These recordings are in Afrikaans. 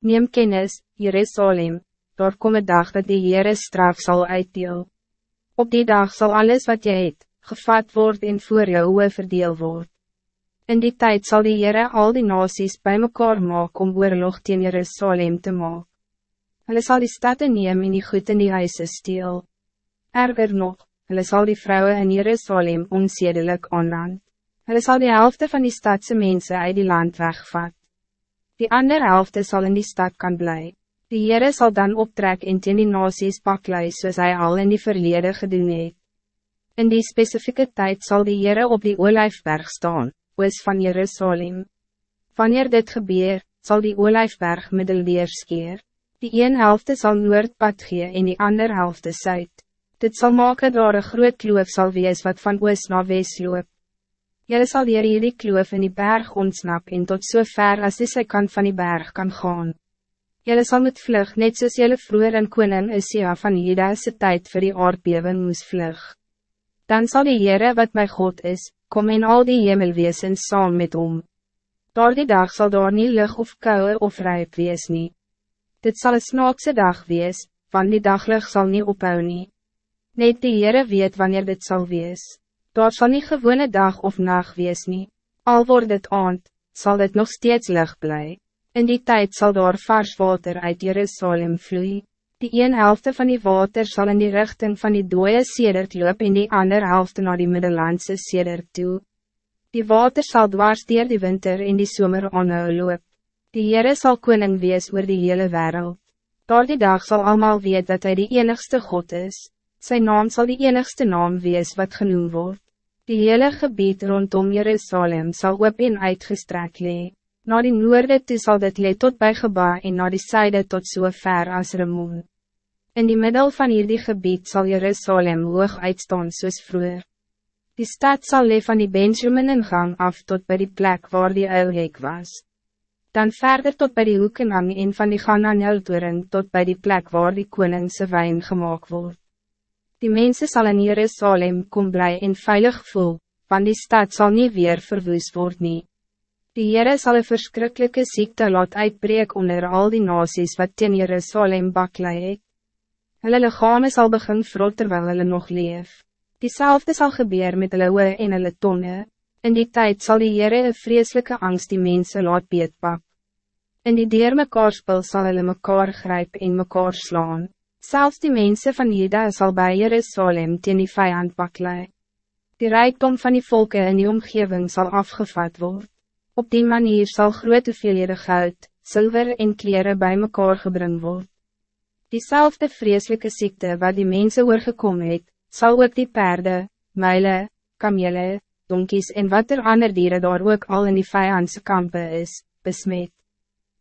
Neem kennis, Jerusalem, daar kom een dag dat die Heere straf zal uitdeel. Op die dag zal alles wat je het, gevat word en voor jou oe verdeel word. In die tijd zal die Heere al die nasies bij mekaar maak om oorlog teen Jerusalem te maak. Hulle sal die stad neem en die goed in die huise steel. Erger nog, hulle sal die vrouwen in Jerusalem onzedelijk aanrand. Hulle sal die helft van die stadse mensen uit die land wegvat. Die andere helft zal in die stad kan blijven. Die Heere zal dan optrek en teen die nasies paklui soos hy al in die verlede gedoen het. In die specifieke tijd zal die Heere op die Olijfberg staan, oos van Jerusalem. Wanneer dit gebeur, zal die Olijfberg middeldeer skeer. Die een helft zal noordpad gee en die ander helft zuid. Dit zal maken dat een groot kloof zal wees wat van oos na wes loop. Jylle sal dier hierdie kloof in die berg ontsnap en tot so ver die sy kant van die berg kan gaan. Jylle sal met vlug net soos jylle vroeger in koning Isia van Judase tijd vir die aardbewing moes vlug. Dan zal die Heere wat my God is, kom in al die hemelweesens saam met om. Daar die dag zal daar nie lig of kouwe of rijp wees nie. Dit zal een snaakse dag wees, van die daglig zal niet ophou nie. Net die Heere weet wanneer dit zal wees. Daar zal niet gewone dag of nacht wees nie. Al wordt het aand, zal het nog steeds licht blij. In die tijd zal daar vars water uit Jerusalem vloeien. Die een helft van die water zal in die richting van die dode sedert loop en die ander helft naar die Middellandse sedert toe. Die water zal dwars dier die winter en die zomer aanhou loop. Die Heere zal koning wees oor die hele wereld. Door die dag zal allemaal weet dat hij de enigste God is. Zijn naam zal die enigste naam wees wat genoemd wordt. Die hele gebied rondom Jerusalem zal op en uitgestrek lee. Na die noorde toe sal dit lee tot bij Geba en na die syde tot so ver as Remoen. In die middel van hierdie gebied zal Jerusalem hoog uitstaan soos vroeger. Die stad zal lee van die Benjamin ingang af tot bij die plek waar die uilhek was. Dan verder tot bij die hoekenang en van die Gananeltoring tot bij die plek waar die koningse wijn gemaakt wordt. Die mensen zal in Jerusalem kom blij en veilig voel, want die stad zal niet weer verwoest worden. Nie. Die Heere sal een verschrikkelijke ziekte laat uitbreek onder al die nasies wat teen Jerusalem baklei het. Hulle lichame sal begin vrot terwijl hulle nog leef. Diezelfde zal gebeuren met hulle oe en hulle tonne. In die tijd zal die Heere een vreselijke angst die mensen laat beetpak. In die dier mekaar spel sal hulle mekaar grijp en mekaar slaan. Zelfs die mensen van Juda zal bij Jerusalem teen die vijand baklei. Die rijkdom van die volken in die omgeving zal afgevat worden. Op die manier zal grote hoeveelhede goud, zilver en kleren bij mekaar gebring word. Diezelfde vreselijke ziekte wat die mensen oorgekom het, zal ook die perde, muile, kamele, donkies en wat er ander dieren daar ook al in die vijandse kampen is, besmet.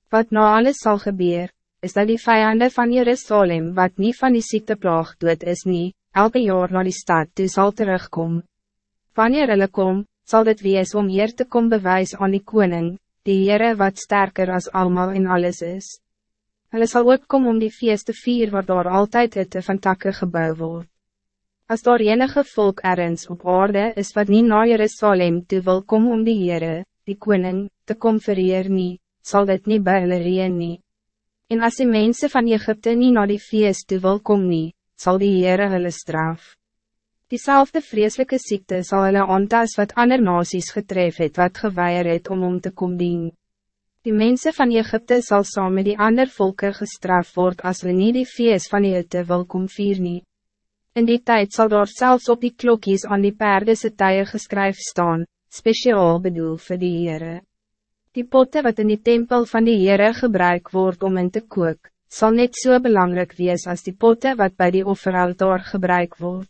Wat nou alles zal gebeuren, is dat die vijanden van Jerusalem wat niet van die ziekteplaag doet is niet, elke jaar naar die stad toe zal terugkomen. Wanneer hulle kom, zal dit wees om hier te kom bewys aan die koning, die Heere wat sterker als allemaal in alles is. Hulle sal ook kom om die feest te vier waar daar altyd hitte van takke gebouw word. As daar enige volk ergens op aarde is wat niet naar Jerusalem toe wil kom om die Heere, die koning, te kom vereer nie, sal dit nie by hulle reen nie. En als die mensen van Egypte niet naar die feest toe wil kom nie, sal die Heere hulle straf. Diezelfde vreselijke ziekte zal hulle aantas wat ander nasies getref het wat geweier het om om te kom dien. Die mensen van Egypte zal saam met die ander volken gestraft worden als we niet die feest van Egypte wil kom vier nie. In die tijd zal daar zelfs op die klokjes aan die perdese tye geskryf staan, speciaal bedoel vir die Heere. Die potten wat in die tempel van die Heere gebruik wordt om in te kook, zal net zo so belangrijk wees als die potten wat bij die offeraltaar gebruik wordt.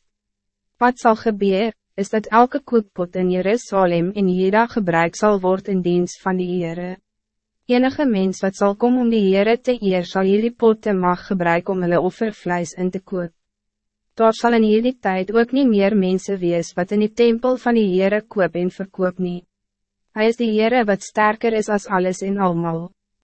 Wat zal gebeuren, is dat elke kookpot in Jerusalem in Jeda gebruik zal worden in dienst van die Heere. Enige mens wat zal komen om die Heere te eer, zal jullie potten mag gebruiken om hulle offervleis in te kook. Daar zal in jullie tijd ook niet meer mensen wees wat in die tempel van die Heere koop en verkoop niet. Hij is de Heere wat sterker is als alles in allemaal.